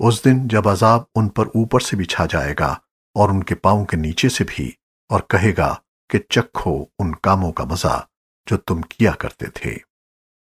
उस दिन जब अजाब उन पर ऊपर से भी छा जाएगा और उनके पाँव के नीचे से भी और कहेगा कि चखो उन कामों का मज़ा जो तुम किया करते थे।